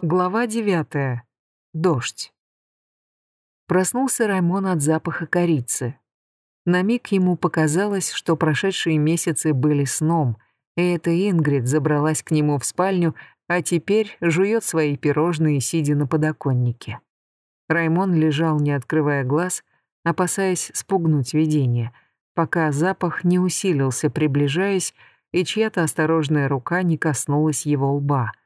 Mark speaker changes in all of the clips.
Speaker 1: Глава девятая. Дождь. Проснулся Раймон от запаха корицы. На миг ему показалось, что прошедшие месяцы были сном, и эта Ингрид забралась к нему в спальню, а теперь жует свои пирожные, сидя на подоконнике. Раймон лежал, не открывая глаз, опасаясь спугнуть видение, пока запах не усилился, приближаясь, и чья-то осторожная рука не коснулась его лба —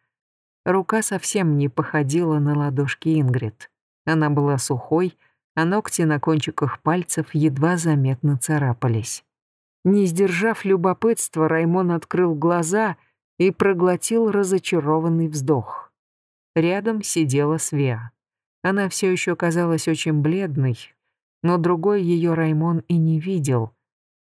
Speaker 1: Рука совсем не походила на ладошки Ингрид. Она была сухой, а ногти на кончиках пальцев едва заметно царапались. Не сдержав любопытства, Раймон открыл глаза и проглотил разочарованный вздох. Рядом сидела Свеа. Она все еще казалась очень бледной, но другой ее Раймон и не видел.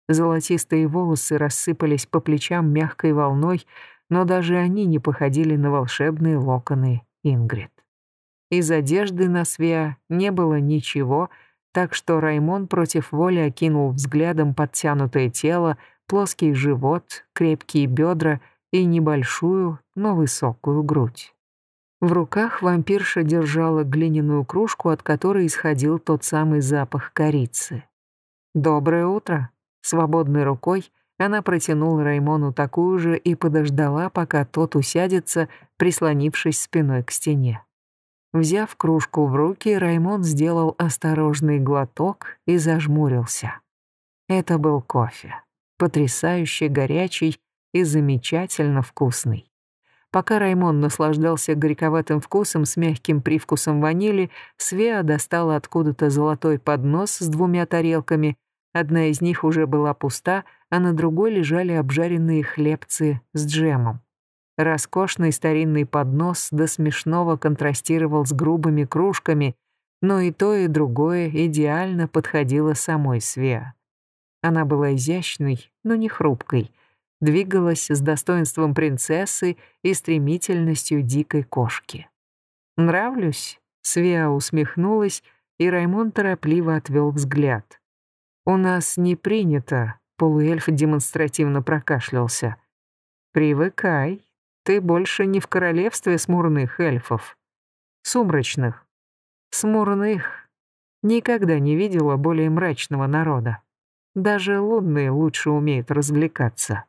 Speaker 1: Золотистые волосы рассыпались по плечам мягкой волной, но даже они не походили на волшебные локоны Ингрид. Из одежды на Свеа не было ничего, так что Раймон против воли окинул взглядом подтянутое тело, плоский живот, крепкие бедра и небольшую, но высокую грудь. В руках вампирша держала глиняную кружку, от которой исходил тот самый запах корицы. «Доброе утро!» Свободной рукой она протянула Раймону такую же и подождала, пока тот усядется, прислонившись спиной к стене. Взяв кружку в руки, Раймон сделал осторожный глоток и зажмурился. Это был кофе. Потрясающе горячий и замечательно вкусный. Пока Раймон наслаждался горьковатым вкусом с мягким привкусом ванили, Свеа достала откуда-то золотой поднос с двумя тарелками Одна из них уже была пуста, а на другой лежали обжаренные хлебцы с джемом. Роскошный старинный поднос до смешного контрастировал с грубыми кружками, но и то, и другое идеально подходило самой Свеа. Она была изящной, но не хрупкой, двигалась с достоинством принцессы и стремительностью дикой кошки. «Нравлюсь?» — Свеа усмехнулась, и Раймон торопливо отвел взгляд. «У нас не принято», — полуэльф демонстративно прокашлялся. «Привыкай, ты больше не в королевстве смурных эльфов. Сумрачных. Смурных. Никогда не видела более мрачного народа. Даже лунные лучше умеют развлекаться.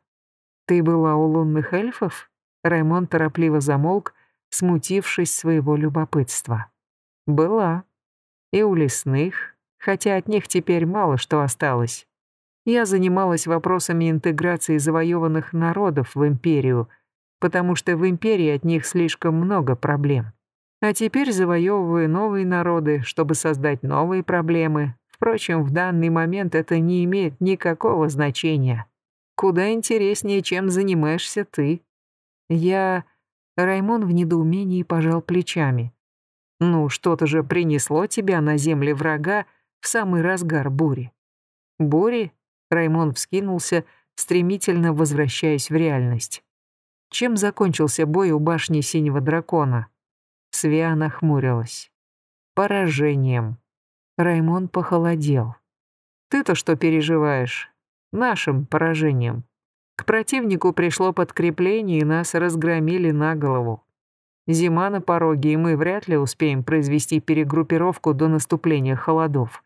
Speaker 1: Ты была у лунных эльфов?» Раймон торопливо замолк, смутившись своего любопытства. «Была. И у лесных, хотя от них теперь мало что осталось. Я занималась вопросами интеграции завоеванных народов в империю, потому что в империи от них слишком много проблем. А теперь завоевываю новые народы, чтобы создать новые проблемы. Впрочем, в данный момент это не имеет никакого значения. Куда интереснее, чем занимаешься ты. Я... Раймон в недоумении пожал плечами. «Ну, что-то же принесло тебя на земли врага, в самый разгар бури. Бури? Раймон вскинулся, стремительно возвращаясь в реальность. Чем закончился бой у башни Синего Дракона? Свя нахмурилась. Поражением. Раймон похолодел. Ты-то что переживаешь? Нашим поражением. К противнику пришло подкрепление, и нас разгромили на голову. Зима на пороге, и мы вряд ли успеем произвести перегруппировку до наступления холодов.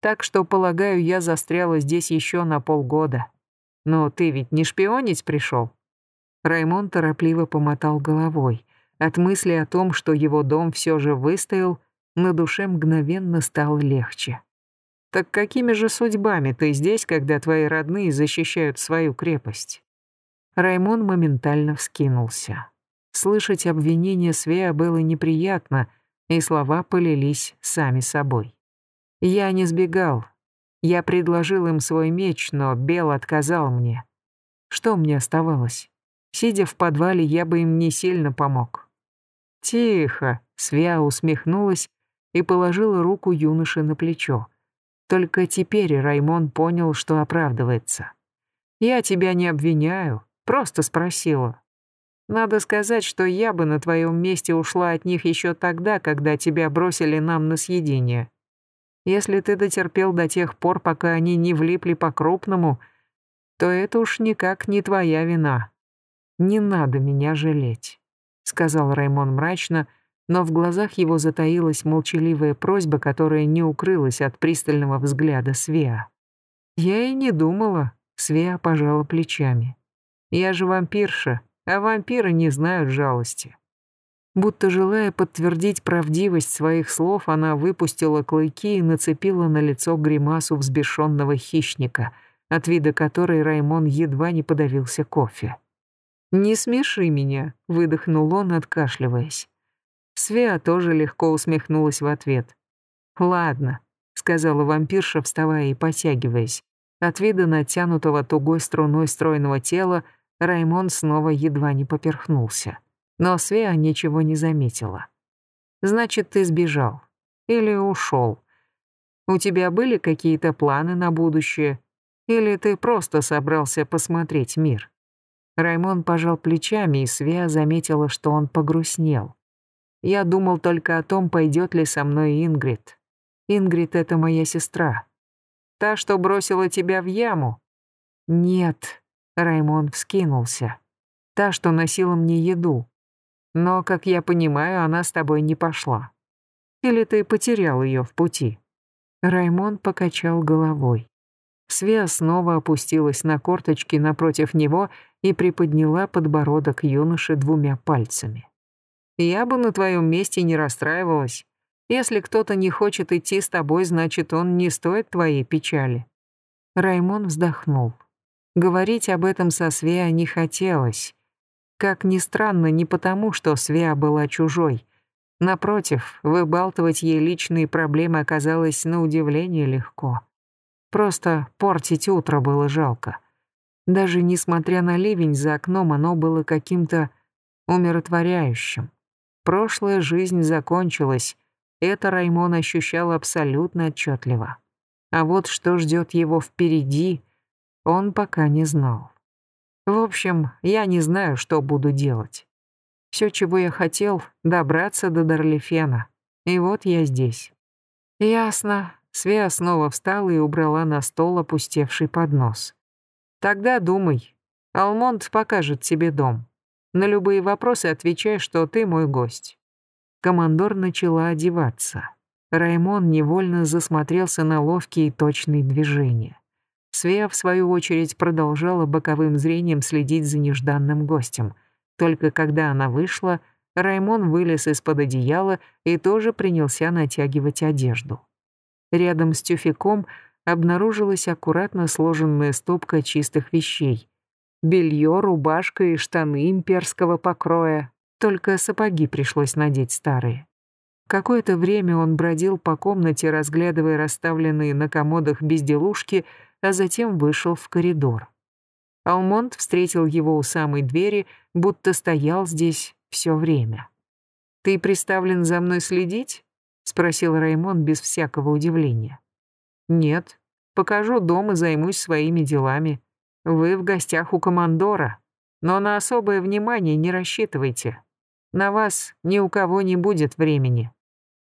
Speaker 1: Так что, полагаю, я застряла здесь еще на полгода. Но ты ведь не шпионить пришел? Раймон торопливо помотал головой. От мысли о том, что его дом все же выстоял, на душе мгновенно стало легче. Так какими же судьбами ты здесь, когда твои родные защищают свою крепость? Раймон моментально вскинулся. Слышать обвинения Свея было неприятно, и слова полились сами собой. Я не сбегал. Я предложил им свой меч, но Бел отказал мне. Что мне оставалось? Сидя в подвале, я бы им не сильно помог. «Тихо», — Свя усмехнулась и положила руку юноши на плечо. Только теперь Раймон понял, что оправдывается. «Я тебя не обвиняю, просто спросила. Надо сказать, что я бы на твоем месте ушла от них еще тогда, когда тебя бросили нам на съедение. Если ты дотерпел до тех пор, пока они не влипли по-крупному, то это уж никак не твоя вина. Не надо меня жалеть», — сказал Раймон мрачно, но в глазах его затаилась молчаливая просьба, которая не укрылась от пристального взгляда Свеа. «Я и не думала», — Свеа пожала плечами. «Я же вампирша, а вампиры не знают жалости». Будто желая подтвердить правдивость своих слов, она выпустила клыки и нацепила на лицо гримасу взбешенного хищника, от вида которой Раймон едва не подавился кофе. «Не смеши меня», — выдохнул он, откашливаясь. Свеа тоже легко усмехнулась в ответ. «Ладно», — сказала вампирша, вставая и потягиваясь. От вида натянутого тугой струной стройного тела Раймон снова едва не поперхнулся но Свеа ничего не заметила. «Значит, ты сбежал. Или ушел. У тебя были какие-то планы на будущее? Или ты просто собрался посмотреть мир?» Раймон пожал плечами, и Свеа заметила, что он погрустнел. «Я думал только о том, пойдет ли со мной Ингрид. Ингрид — это моя сестра. Та, что бросила тебя в яму?» «Нет», — Раймон вскинулся. «Та, что носила мне еду. Но, как я понимаю, она с тобой не пошла. Или ты потерял ее в пути?» Раймон покачал головой. Свеа снова опустилась на корточки напротив него и приподняла подбородок юноши двумя пальцами. «Я бы на твоем месте не расстраивалась. Если кто-то не хочет идти с тобой, значит, он не стоит твоей печали». Раймон вздохнул. Говорить об этом со Свеа не хотелось, как ни странно, не потому, что Свя была чужой. Напротив, выбалтывать ей личные проблемы оказалось на удивление легко. Просто портить утро было жалко. Даже несмотря на ливень за окном, оно было каким-то умиротворяющим. Прошлая жизнь закончилась, это Раймон ощущал абсолютно отчетливо. А вот что ждет его впереди, он пока не знал. В общем, я не знаю, что буду делать. Все, чего я хотел, добраться до Дарлифена. И вот я здесь. Ясно. Свеа снова встала и убрала на стол опустевший поднос. Тогда думай. Алмонд покажет тебе дом. На любые вопросы отвечай, что ты мой гость. Командор начала одеваться. Раймон невольно засмотрелся на ловкие и точные движения. Свея, в свою очередь, продолжала боковым зрением следить за нежданным гостем. Только когда она вышла, Раймон вылез из-под одеяла и тоже принялся натягивать одежду. Рядом с тюфяком обнаружилась аккуратно сложенная стопка чистых вещей. Белье, рубашка и штаны имперского покроя. Только сапоги пришлось надеть старые. Какое-то время он бродил по комнате, разглядывая расставленные на комодах безделушки, а затем вышел в коридор. Алмонд встретил его у самой двери, будто стоял здесь все время. «Ты приставлен за мной следить?» — спросил Раймон без всякого удивления. «Нет. Покажу дом и займусь своими делами. Вы в гостях у командора, но на особое внимание не рассчитывайте. На вас ни у кого не будет времени».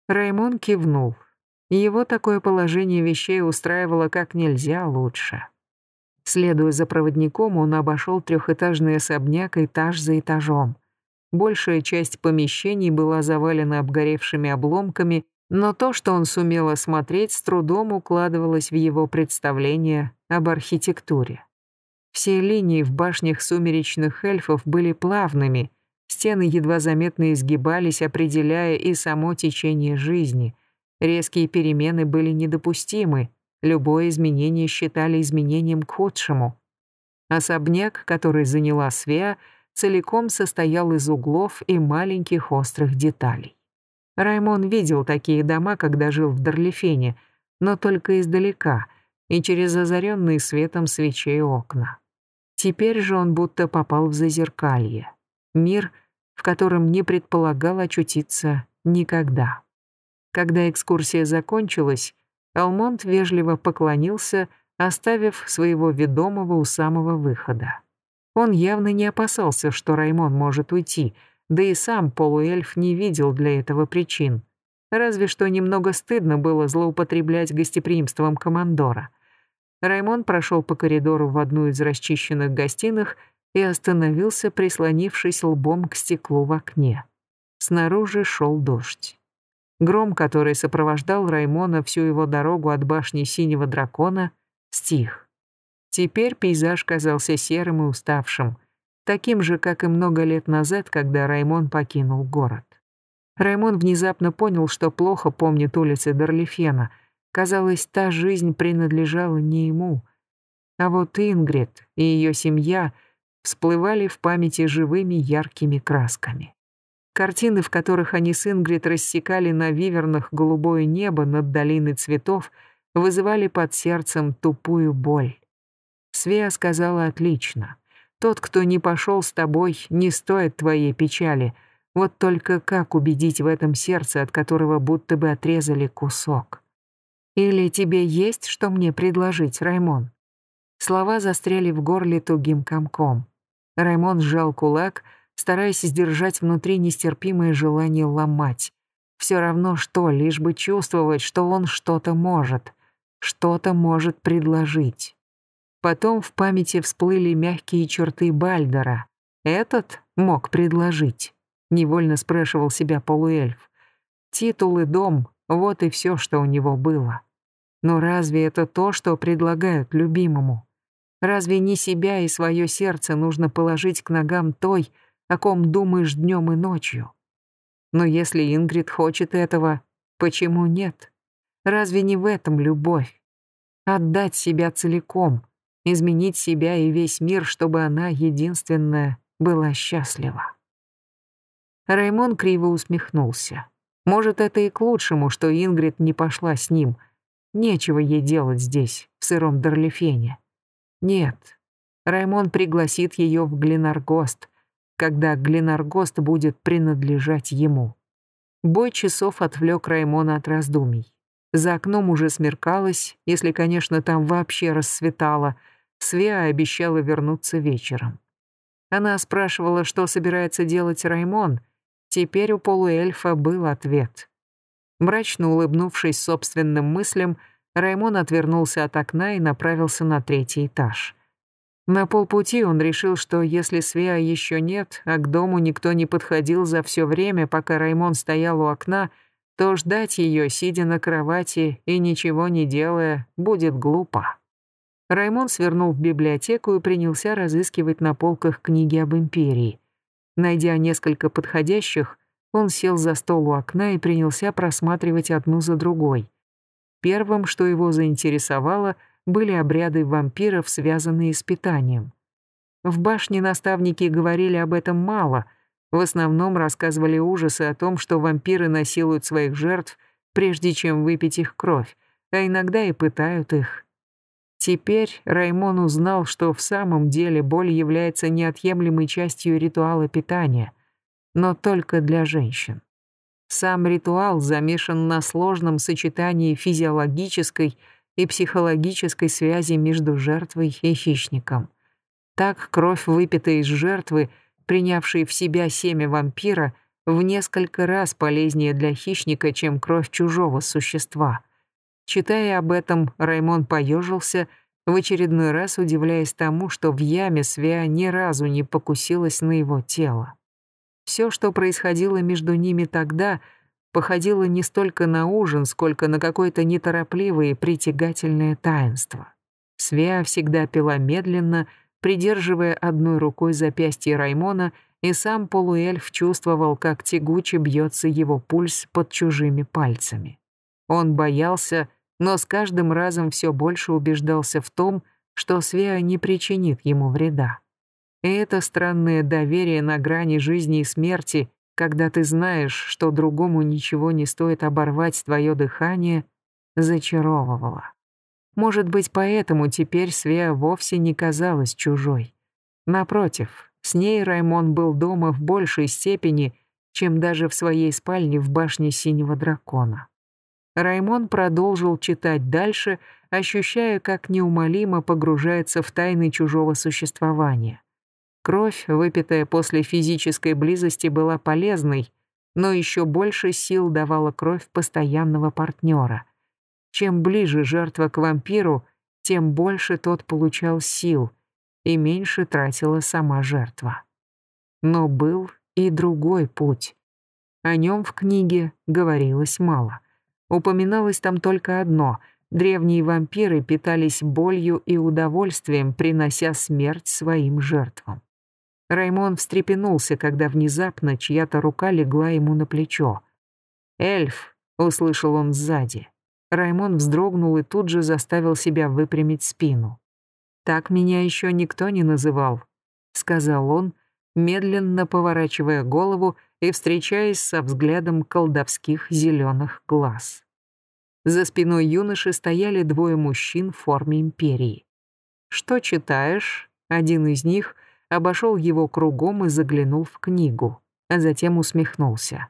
Speaker 1: Раймон кивнул. Его такое положение вещей устраивало как нельзя лучше. Следуя за проводником, он обошел трехэтажный особняк этаж за этажом. Большая часть помещений была завалена обгоревшими обломками, но то, что он сумел осмотреть, с трудом укладывалось в его представление об архитектуре. Все линии в башнях сумеречных эльфов были плавными, стены едва заметно изгибались, определяя и само течение жизни — Резкие перемены были недопустимы, любое изменение считали изменением к худшему. Особняк, который заняла Свеа, целиком состоял из углов и маленьких острых деталей. Раймон видел такие дома, когда жил в Дарлифене, но только издалека и через озаренные светом свечей окна. Теперь же он будто попал в зазеркалье, мир, в котором не предполагал очутиться никогда. Когда экскурсия закончилась, Алмонт вежливо поклонился, оставив своего ведомого у самого выхода. Он явно не опасался, что Раймон может уйти, да и сам полуэльф не видел для этого причин. Разве что немного стыдно было злоупотреблять гостеприимством командора. Раймон прошел по коридору в одну из расчищенных гостиных и остановился, прислонившись лбом к стеклу в окне. Снаружи шел дождь. Гром, который сопровождал Раймона всю его дорогу от башни Синего Дракона, стих. Теперь пейзаж казался серым и уставшим, таким же, как и много лет назад, когда Раймон покинул город. Раймон внезапно понял, что плохо помнит улицы Дарлифена. Казалось, та жизнь принадлежала не ему. А вот Ингрид и ее семья всплывали в памяти живыми яркими красками. Картины, в которых они с Ингрид рассекали на вивернах голубое небо над долиной цветов, вызывали под сердцем тупую боль. Свея сказала отлично. «Тот, кто не пошел с тобой, не стоит твоей печали. Вот только как убедить в этом сердце, от которого будто бы отрезали кусок? Или тебе есть что мне предложить, Раймон?» Слова застряли в горле тугим комком. Раймон сжал кулак — стараясь сдержать внутри нестерпимое желание ломать. Все равно что, лишь бы чувствовать, что он что-то может, что-то может предложить. Потом в памяти всплыли мягкие черты Бальдера. Этот мог предложить. Невольно спрашивал себя полуэльф. Титул и дом — вот и все, что у него было. Но разве это то, что предлагают любимому? Разве не себя и свое сердце нужно положить к ногам той, о ком думаешь днем и ночью. Но если Ингрид хочет этого, почему нет? Разве не в этом любовь? Отдать себя целиком, изменить себя и весь мир, чтобы она, единственная, была счастлива. Раймон криво усмехнулся. Может, это и к лучшему, что Ингрид не пошла с ним. Нечего ей делать здесь, в сыром Дарлифене. Нет, Раймон пригласит ее в Гленаргост, когда Гленаргост будет принадлежать ему. Бой часов отвлек Раймона от раздумий. За окном уже смеркалось, если, конечно, там вообще рассветало. Свеа обещала вернуться вечером. Она спрашивала, что собирается делать Раймон. Теперь у полуэльфа был ответ. Мрачно улыбнувшись собственным мыслям, Раймон отвернулся от окна и направился на третий этаж. На полпути он решил, что если Свеа еще нет, а к дому никто не подходил за все время, пока Раймон стоял у окна, то ждать ее, сидя на кровати и ничего не делая, будет глупо. Раймон свернул в библиотеку и принялся разыскивать на полках книги об империи. Найдя несколько подходящих, он сел за стол у окна и принялся просматривать одну за другой. Первым, что его заинтересовало — были обряды вампиров, связанные с питанием. В башне наставники говорили об этом мало, в основном рассказывали ужасы о том, что вампиры насилуют своих жертв, прежде чем выпить их кровь, а иногда и пытают их. Теперь Раймон узнал, что в самом деле боль является неотъемлемой частью ритуала питания, но только для женщин. Сам ритуал замешан на сложном сочетании физиологической и психологической связи между жертвой и хищником. Так кровь, выпитая из жертвы, принявшей в себя семя вампира, в несколько раз полезнее для хищника, чем кровь чужого существа. Читая об этом, Раймон поежился, в очередной раз удивляясь тому, что в яме Свя ни разу не покусилась на его тело. Все, что происходило между ними тогда — походило не столько на ужин, сколько на какое-то неторопливое и притягательное таинство. Свеа всегда пила медленно, придерживая одной рукой запястье Раймона, и сам полуэльф чувствовал, как тягуче бьется его пульс под чужими пальцами. Он боялся, но с каждым разом все больше убеждался в том, что Свеа не причинит ему вреда. И это странное доверие на грани жизни и смерти когда ты знаешь, что другому ничего не стоит оборвать твое дыхание, зачаровывала. Может быть, поэтому теперь Свеа вовсе не казалась чужой. Напротив, с ней Раймон был дома в большей степени, чем даже в своей спальне в башне Синего Дракона. Раймон продолжил читать дальше, ощущая, как неумолимо погружается в тайны чужого существования. Кровь, выпитая после физической близости, была полезной, но еще больше сил давала кровь постоянного партнера. Чем ближе жертва к вампиру, тем больше тот получал сил и меньше тратила сама жертва. Но был и другой путь. О нем в книге говорилось мало. Упоминалось там только одно — древние вампиры питались болью и удовольствием, принося смерть своим жертвам. Раймон встрепенулся, когда внезапно чья-то рука легла ему на плечо. «Эльф!» — услышал он сзади. Раймон вздрогнул и тут же заставил себя выпрямить спину. «Так меня еще никто не называл», — сказал он, медленно поворачивая голову и встречаясь со взглядом колдовских зеленых глаз. За спиной юноши стояли двое мужчин в форме империи. «Что читаешь?» Один из них обошел его кругом и заглянул в книгу, а затем усмехнулся.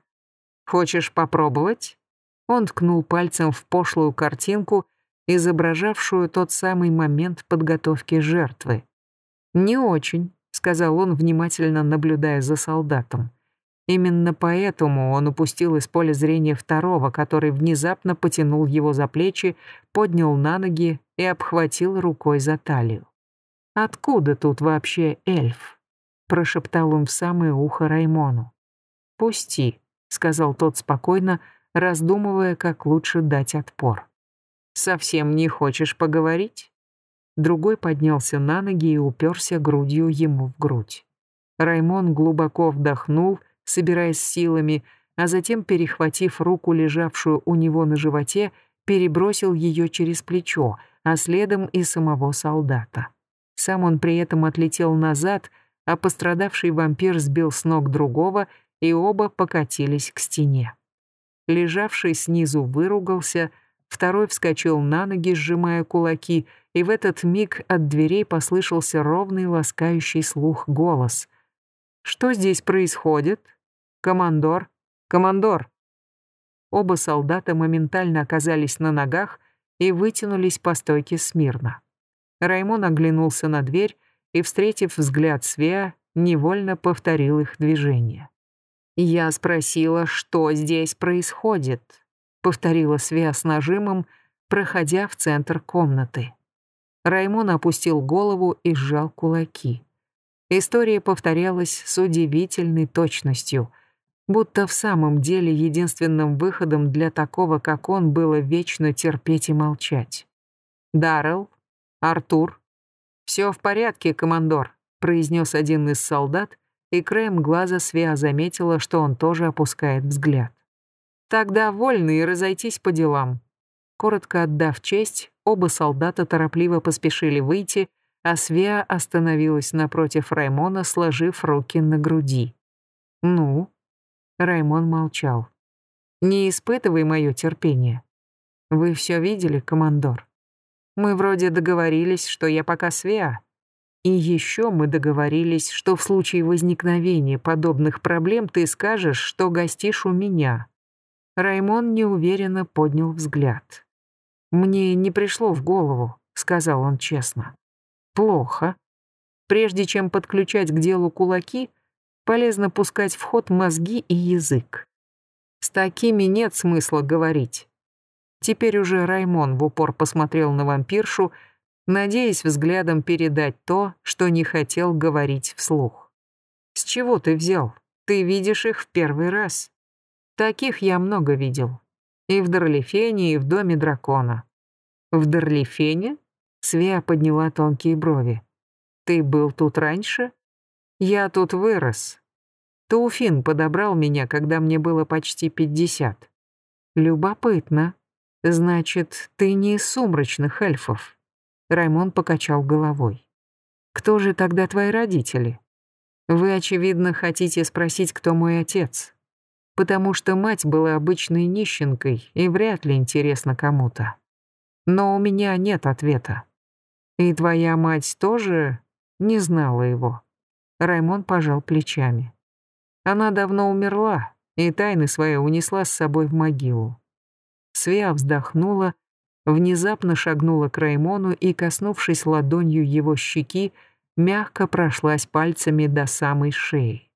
Speaker 1: «Хочешь попробовать?» Он ткнул пальцем в пошлую картинку, изображавшую тот самый момент подготовки жертвы. «Не очень», — сказал он, внимательно наблюдая за солдатом. Именно поэтому он упустил из поля зрения второго, который внезапно потянул его за плечи, поднял на ноги и обхватил рукой за талию. «Откуда тут вообще эльф?» — прошептал он в самое ухо Раймону. «Пусти», — сказал тот спокойно, раздумывая, как лучше дать отпор. «Совсем не хочешь поговорить?» Другой поднялся на ноги и уперся грудью ему в грудь. Раймон глубоко вдохнул собираясь силами, а затем, перехватив руку, лежавшую у него на животе, перебросил ее через плечо, а следом и самого солдата. Сам он при этом отлетел назад, а пострадавший вампир сбил с ног другого, и оба покатились к стене. Лежавший снизу выругался, второй вскочил на ноги, сжимая кулаки, и в этот миг от дверей послышался ровный ласкающий слух голос. «Что здесь происходит?» «Командор! Командор!» Оба солдата моментально оказались на ногах и вытянулись по стойке смирно. Раймон оглянулся на дверь и, встретив взгляд Свеа, невольно повторил их движение. «Я спросила, что здесь происходит», — повторила Свеа с нажимом, проходя в центр комнаты. Раймон опустил голову и сжал кулаки. История повторялась с удивительной точностью — будто в самом деле единственным выходом для такого, как он, было вечно терпеть и молчать. «Даррелл? Артур?» «Все в порядке, командор», — произнес один из солдат, и краем глаза Свя заметила, что он тоже опускает взгляд. «Тогда вольны и разойтись по делам». Коротко отдав честь, оба солдата торопливо поспешили выйти, а Свя остановилась напротив Раймона, сложив руки на груди. «Ну?» Раймон молчал. «Не испытывай мое терпение. Вы все видели, командор? Мы вроде договорились, что я пока Свеа. И еще мы договорились, что в случае возникновения подобных проблем ты скажешь, что гостишь у меня». Раймон неуверенно поднял взгляд. «Мне не пришло в голову», — сказал он честно. «Плохо. Прежде чем подключать к делу кулаки, полезно пускать в ход мозги и язык. С такими нет смысла говорить. Теперь уже Раймон в упор посмотрел на вампиршу, надеясь взглядом передать то, что не хотел говорить вслух. «С чего ты взял? Ты видишь их в первый раз. Таких я много видел. И в Дарлифене, и в Доме Дракона». «В Дарлифене?» Свея подняла тонкие брови. «Ты был тут раньше?» Я тут вырос. Тауфин подобрал меня, когда мне было почти пятьдесят. Любопытно. Значит, ты не из сумрачных эльфов. Раймон покачал головой. Кто же тогда твои родители? Вы, очевидно, хотите спросить, кто мой отец. Потому что мать была обычной нищенкой и вряд ли интересна кому-то. Но у меня нет ответа. И твоя мать тоже не знала его. Раймон пожал плечами. Она давно умерла и тайны свои унесла с собой в могилу. Свеа вздохнула, внезапно шагнула к Раймону и, коснувшись ладонью его щеки, мягко прошлась пальцами до самой шеи.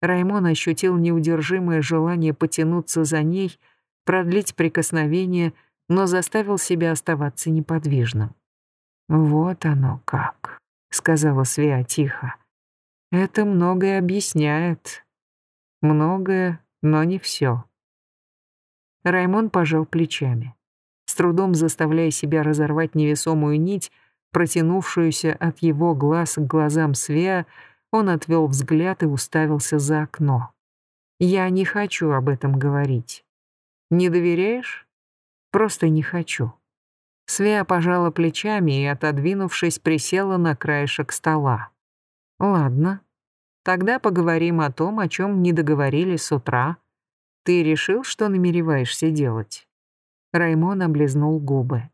Speaker 1: Раймон ощутил неудержимое желание потянуться за ней, продлить прикосновение, но заставил себя оставаться неподвижным. «Вот оно как», — сказала Свеа тихо. Это многое объясняет. Многое но не все. Раймон пожал плечами. С трудом заставляя себя разорвать невесомую нить, протянувшуюся от его глаз к глазам Свеа, он отвел взгляд и уставился за окно. «Я не хочу об этом говорить. Не доверяешь? Просто не хочу». Свеа пожала плечами и, отодвинувшись, присела на краешек стола. «Ладно, тогда поговорим о том, о чем не договорились с утра. Ты решил, что намереваешься делать?» Раймон облизнул губы.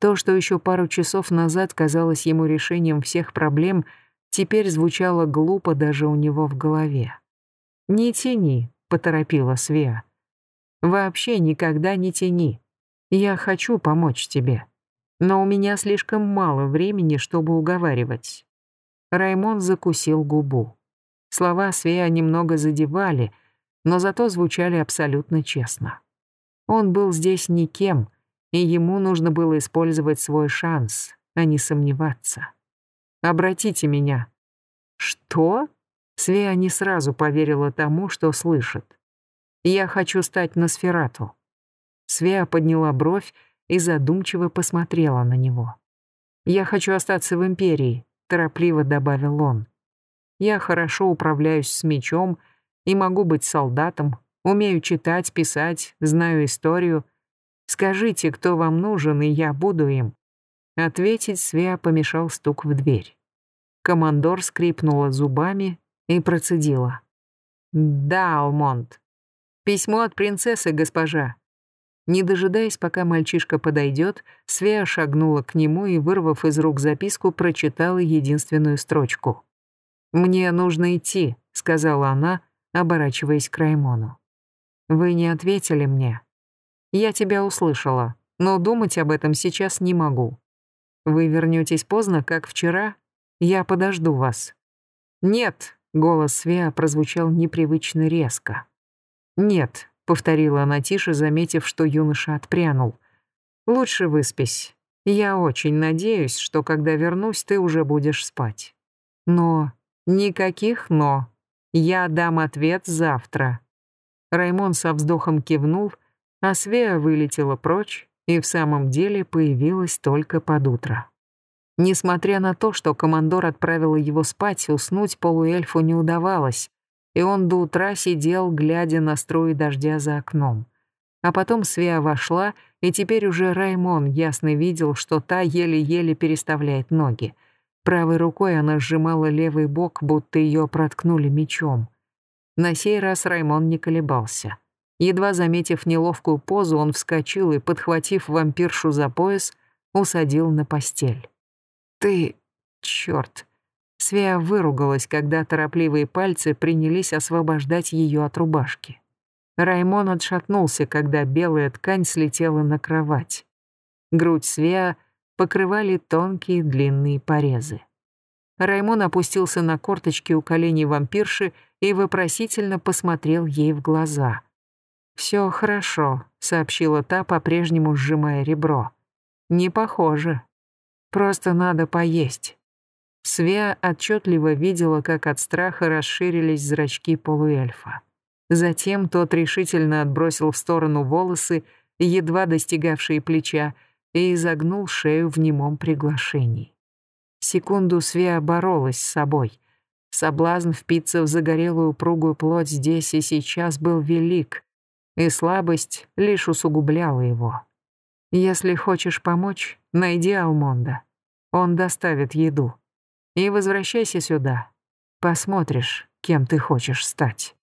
Speaker 1: То, что еще пару часов назад казалось ему решением всех проблем, теперь звучало глупо даже у него в голове. «Не тяни», — поторопила Свеа. «Вообще никогда не тяни. Я хочу помочь тебе. Но у меня слишком мало времени, чтобы уговаривать». Раймон закусил губу. Слова Свеа немного задевали, но зато звучали абсолютно честно. Он был здесь никем, и ему нужно было использовать свой шанс, а не сомневаться. «Обратите меня». «Что?» Свеа не сразу поверила тому, что слышит. «Я хочу стать Носферату». Свеа подняла бровь и задумчиво посмотрела на него. «Я хочу остаться в Империи», — торопливо добавил он. «Я хорошо управляюсь с мечом и могу быть солдатом, умею читать, писать, знаю историю. Скажите, кто вам нужен, и я буду им». Ответить Свеа помешал стук в дверь. Командор скрипнула зубами и процедила. «Да, Алмонд. Письмо от принцессы, госпожа». Не дожидаясь, пока мальчишка подойдет, Свеа шагнула к нему и, вырвав из рук записку, прочитала единственную строчку. «Мне нужно идти», — сказала она, оборачиваясь к Раймону. «Вы не ответили мне. Я тебя услышала, но думать об этом сейчас не могу. Вы вернетесь поздно, как вчера? Я подожду вас». «Нет», — голос Свеа прозвучал непривычно резко. «Нет», — повторила она тише, заметив, что юноша отпрянул. «Лучше выспись. Я очень надеюсь, что когда вернусь, ты уже будешь спать. Но... Никаких «но». Я дам ответ завтра». Раймон со вздохом кивнул, а Свея вылетела прочь и в самом деле появилась только под утро. Несмотря на то, что командор отправила его спать, уснуть полуэльфу не удавалось, и он до утра сидел, глядя на струи дождя за окном. А потом Свея вошла, и теперь уже Раймон ясно видел, что та еле-еле переставляет ноги. Правой рукой она сжимала левый бок, будто ее проткнули мечом. На сей раз Раймон не колебался. Едва заметив неловкую позу, он вскочил и, подхватив вампиршу за пояс, усадил на постель. «Ты... чёрт!» Свея выругалась, когда торопливые пальцы принялись освобождать ее от рубашки. Раймон отшатнулся, когда белая ткань слетела на кровать. Грудь Свеа покрывали тонкие длинные порезы. Раймон опустился на корточки у коленей вампирши и вопросительно посмотрел ей в глаза. «Все хорошо», — сообщила та, по-прежнему сжимая ребро. «Не похоже. Просто надо поесть». Свеа отчетливо видела, как от страха расширились зрачки полуэльфа. Затем тот решительно отбросил в сторону волосы, едва достигавшие плеча, и изогнул шею в немом приглашении. Секунду Свеа боролась с собой. Соблазн впиться в загорелую упругую плоть здесь и сейчас был велик, и слабость лишь усугубляла его. Если хочешь помочь, найди Алмонда. Он доставит еду и возвращайся сюда. Посмотришь, кем ты хочешь стать.